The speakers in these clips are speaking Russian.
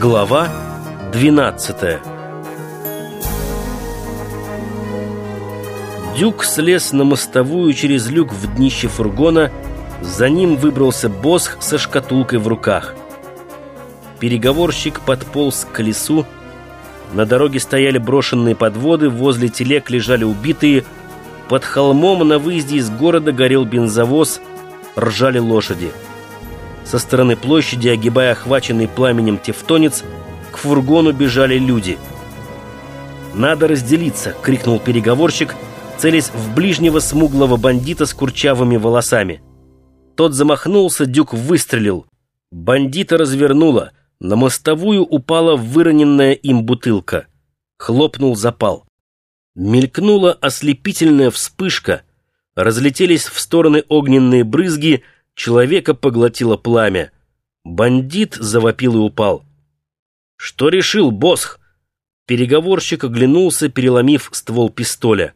Глава 12 Дюк слез на мостовую через люк в днище фургона, за ним выбрался Босх со шкатулкой в руках. Переговорщик подполз к колесу, на дороге стояли брошенные подводы, возле телег лежали убитые, под холмом на выезде из города горел бензовоз, ржали лошади. Со стороны площади, огибая охваченный пламенем тевтонец, к фургону бежали люди. «Надо разделиться!» — крикнул переговорщик, целясь в ближнего смуглого бандита с курчавыми волосами. Тот замахнулся, Дюк выстрелил. Бандита развернуло. На мостовую упала выроненная им бутылка. Хлопнул запал. Мелькнула ослепительная вспышка. Разлетелись в стороны огненные брызги — Человека поглотило пламя. Бандит завопил и упал. «Что решил, Босх?» Переговорщик оглянулся, переломив ствол пистоля.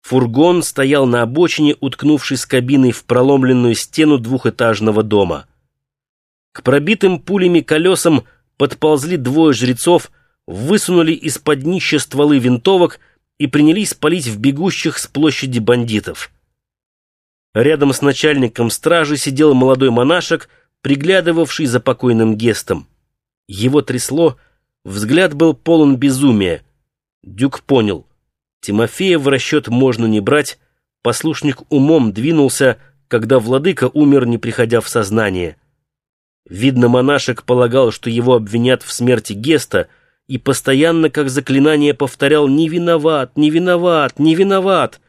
Фургон стоял на обочине, уткнувшись кабиной в проломленную стену двухэтажного дома. К пробитым пулями колесам подползли двое жрецов, высунули из-под днища стволы винтовок и принялись палить в бегущих с площади бандитов. Рядом с начальником стражи сидел молодой монашек, приглядывавший за покойным гестом. Его трясло, взгляд был полон безумия. Дюк понял. Тимофея в расчет можно не брать, послушник умом двинулся, когда владыка умер, не приходя в сознание. Видно, монашек полагал, что его обвинят в смерти Геста, и постоянно, как заклинание, повторял «Не виноват, не виноват, не виноват!»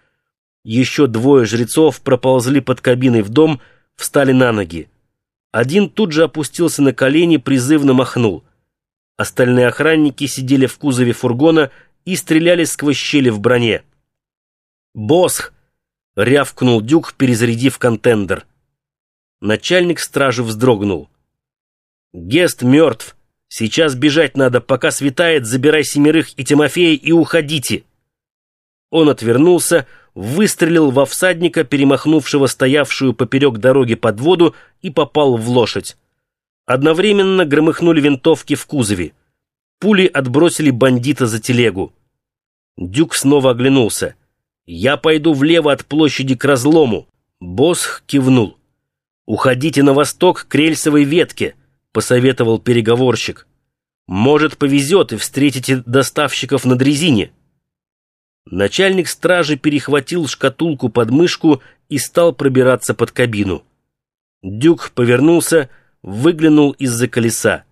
Еще двое жрецов проползли под кабиной в дом, встали на ноги. Один тут же опустился на колени, призывно махнул. Остальные охранники сидели в кузове фургона и стреляли сквозь щели в броне. «Босх!» — рявкнул Дюк, перезарядив контендер. Начальник стражи вздрогнул. «Гест мертв. Сейчас бежать надо. Пока светает, забирай семерых и Тимофея и уходите». Он отвернулся, выстрелил во всадника, перемахнувшего стоявшую поперек дороги под воду, и попал в лошадь. Одновременно громыхнули винтовки в кузове. Пули отбросили бандита за телегу. Дюк снова оглянулся. «Я пойду влево от площади к разлому». Босх кивнул. «Уходите на восток к рельсовой ветке», — посоветовал переговорщик. «Может, повезет и встретите доставщиков на дрезине». Начальник стражи перехватил шкатулку под мышку и стал пробираться под кабину. Дюк повернулся, выглянул из-за колеса.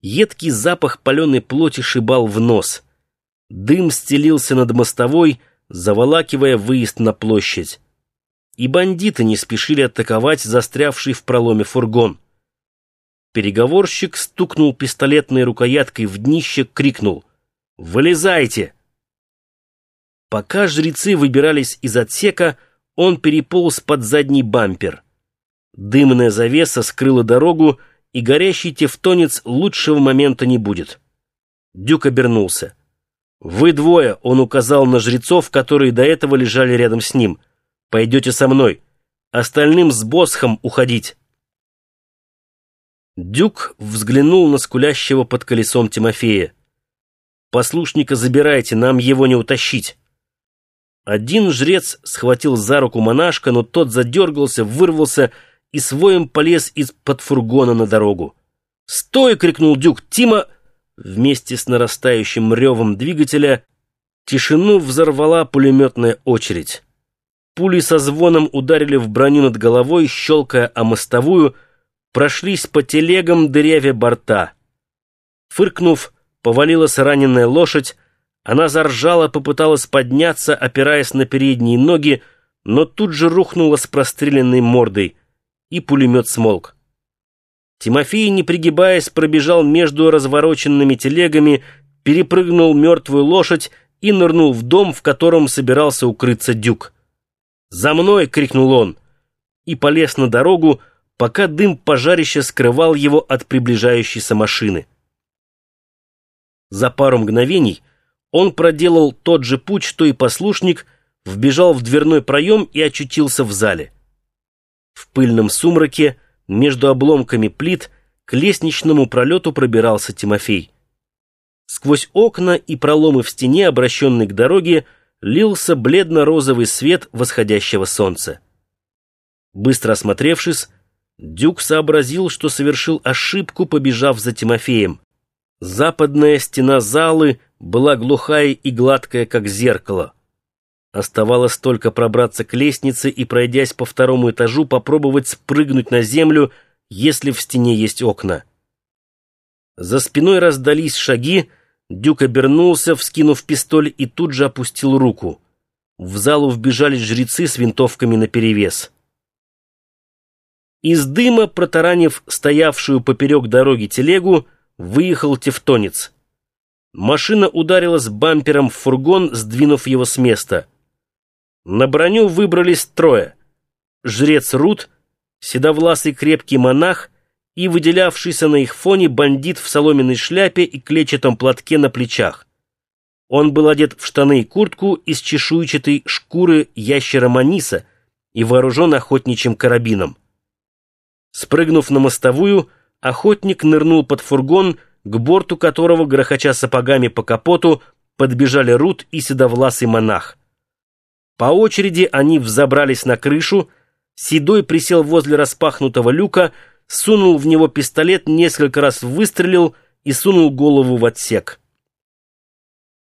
Едкий запах паленой плоти шибал в нос. Дым стелился над мостовой, заволакивая выезд на площадь. И бандиты не спешили атаковать застрявший в проломе фургон. Переговорщик стукнул пистолетной рукояткой в днище, крикнул «Вылезайте!» Пока жрецы выбирались из отсека, он переполз под задний бампер. Дымная завеса скрыла дорогу, и горящий тевтонец лучшего момента не будет. Дюк обернулся. «Вы двое», — он указал на жрецов, которые до этого лежали рядом с ним. «Пойдете со мной. Остальным с Босхом уходить». Дюк взглянул на скулящего под колесом Тимофея. «Послушника забирайте, нам его не утащить». Один жрец схватил за руку монашка, но тот задергался, вырвался и своим полез из-под фургона на дорогу. «Стой!» — крикнул Дюк. «Тима!» Вместе с нарастающим ревом двигателя тишину взорвала пулеметная очередь. Пули со звоном ударили в броню над головой, щелкая о мостовую, прошлись по телегам, дырявя борта. Фыркнув, повалилась раненая лошадь, она заржала, попыталась подняться, опираясь на передние ноги, но тут же рухнула с простреленной мордой, и пулемет смолк. Тимофей, не пригибаясь, пробежал между развороченными телегами, перепрыгнул мертвую лошадь и нырнул в дом, в котором собирался укрыться дюк. «За мной!» — крикнул он, и полез на дорогу, пока дым пожарища скрывал его от приближающейся машины. За пару мгновений он проделал тот же путь, что и послушник, вбежал в дверной проем и очутился в зале. В пыльном сумраке, между обломками плит, к лестничному пролету пробирался Тимофей. Сквозь окна и проломы в стене, обращенной к дороге, лился бледно-розовый свет восходящего солнца. Быстро осмотревшись, Дюк сообразил, что совершил ошибку, побежав за Тимофеем. Западная стена залы была глухая и гладкая, как зеркало. Оставалось только пробраться к лестнице и, пройдясь по второму этажу, попробовать спрыгнуть на землю, если в стене есть окна. За спиной раздались шаги, Дюк обернулся, вскинув пистоль, и тут же опустил руку. В залу вбежали жрецы с винтовками наперевес. Из дыма, протаранив стоявшую поперек дороги телегу, выехал тевтонец. Машина ударилась бампером в фургон, сдвинув его с места. На броню выбрались трое. Жрец Рут, седовласый крепкий монах и выделявшийся на их фоне бандит в соломенной шляпе и клетчатом платке на плечах. Он был одет в штаны и куртку из чешуйчатой шкуры ящера Маниса и вооружен охотничьим карабином. Спрыгнув на мостовую, охотник нырнул под фургон, к борту которого, грохоча сапогами по капоту, подбежали Рут и седовласый монах. По очереди они взобрались на крышу, Седой присел возле распахнутого люка, сунул в него пистолет, несколько раз выстрелил и сунул голову в отсек.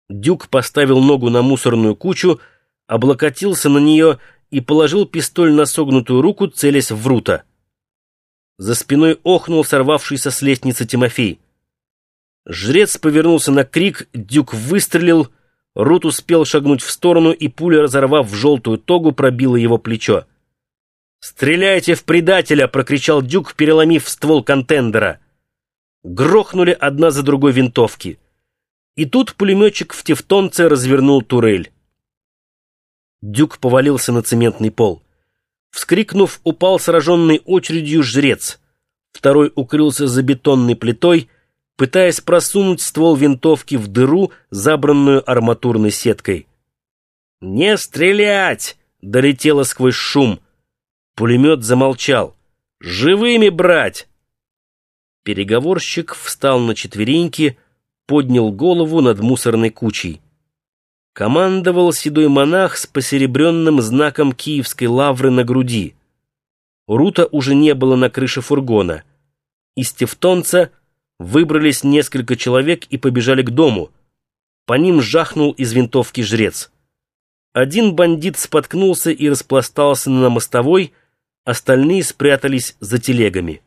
Дюк поставил ногу на мусорную кучу, облокотился на нее и положил пистоль на согнутую руку, целясь в Рута. За спиной охнул сорвавшийся с лестницы Тимофей. Жрец повернулся на крик, Дюк выстрелил, Рут успел шагнуть в сторону, и пуля, разорвав желтую тогу, пробила его плечо. «Стреляйте в предателя!» — прокричал Дюк, переломив ствол контендера. Грохнули одна за другой винтовки. И тут пулеметчик в тевтонце развернул турель. Дюк повалился на цементный пол. Вскрикнув, упал сраженный очередью жрец. Второй укрылся за бетонной плитой, пытаясь просунуть ствол винтовки в дыру, забранную арматурной сеткой. «Не стрелять!» — долетело сквозь шум — Пулемет замолчал. «Живыми брать!» Переговорщик встал на четвереньки, поднял голову над мусорной кучей. Командовал седой монах с посеребренным знаком киевской лавры на груди. Рута уже не было на крыше фургона. Из Тевтонца выбрались несколько человек и побежали к дому. По ним жахнул из винтовки жрец. Один бандит споткнулся и распластался на мостовой, остальные спрятались за телегами.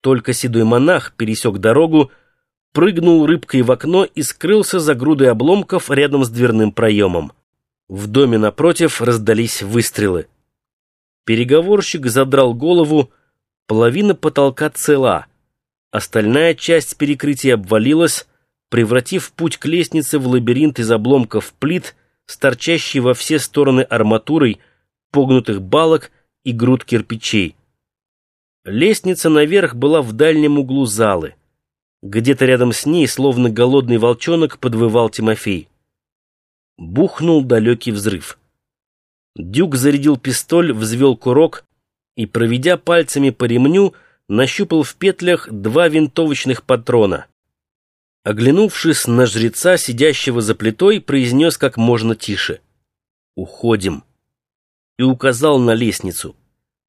Только седой монах пересек дорогу, прыгнул рыбкой в окно и скрылся за грудой обломков рядом с дверным проемом. В доме напротив раздались выстрелы. Переговорщик задрал голову, половина потолка цела, остальная часть перекрытия обвалилась, превратив путь к лестнице в лабиринт из обломков плит, с торчащей во все стороны арматурой, погнутых балок и груд кирпичей. Лестница наверх была в дальнем углу залы. Где-то рядом с ней, словно голодный волчонок, подвывал Тимофей. Бухнул далекий взрыв. Дюк зарядил пистоль, взвел курок и, проведя пальцами по ремню, нащупал в петлях два винтовочных патрона. Оглянувшись на жреца, сидящего за плитой, произнес как можно тише. «Уходим» и указал на лестницу.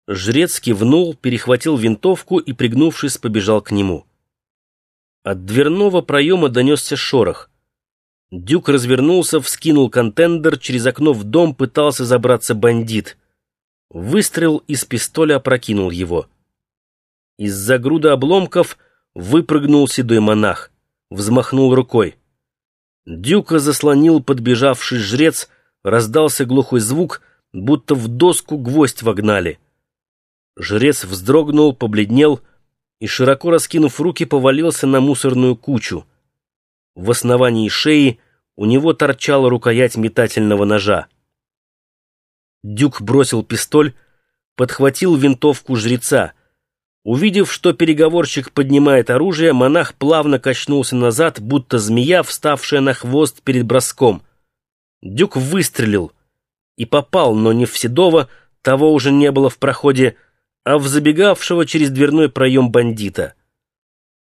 Жрец кивнул, перехватил винтовку и, пригнувшись, побежал к нему. От дверного проема донесся шорох. Дюк развернулся, вскинул контендер, через окно в дом пытался забраться бандит. Выстрел из пистоля опрокинул его. Из-за груда обломков выпрыгнул седой монах, взмахнул рукой. Дюка заслонил подбежавший жрец, раздался глухой звук — будто в доску гвоздь вогнали. Жрец вздрогнул, побледнел и, широко раскинув руки, повалился на мусорную кучу. В основании шеи у него торчала рукоять метательного ножа. Дюк бросил пистоль, подхватил винтовку жреца. Увидев, что переговорщик поднимает оружие, монах плавно качнулся назад, будто змея, вставшая на хвост перед броском. Дюк выстрелил — и попал, но не в Седова, того уже не было в проходе, а в забегавшего через дверной проем бандита.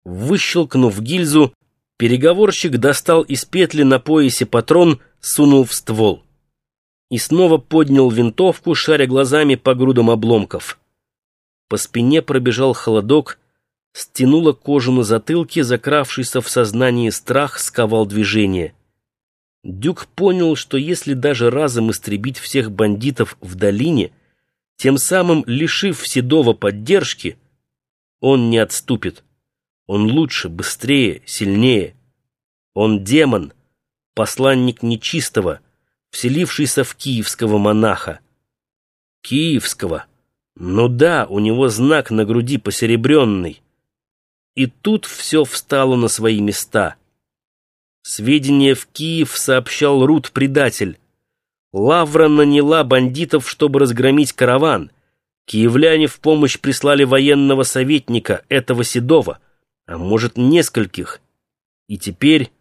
Выщелкнув гильзу, переговорщик достал из петли на поясе патрон, сунул в ствол. И снова поднял винтовку, шаря глазами по грудам обломков. По спине пробежал холодок, стянула кожу на затылке, закравшийся в сознании страх сковал движение. Дюк понял, что если даже разом истребить всех бандитов в долине, тем самым лишив Седова поддержки, он не отступит. Он лучше, быстрее, сильнее. Он демон, посланник нечистого, вселившийся в киевского монаха. Киевского. Ну да, у него знак на груди посеребренный. И тут все встало на свои места. Сведения в Киев сообщал Рут-предатель. Лавра наняла бандитов, чтобы разгромить караван. Киевляне в помощь прислали военного советника, этого Седова, а может, нескольких. И теперь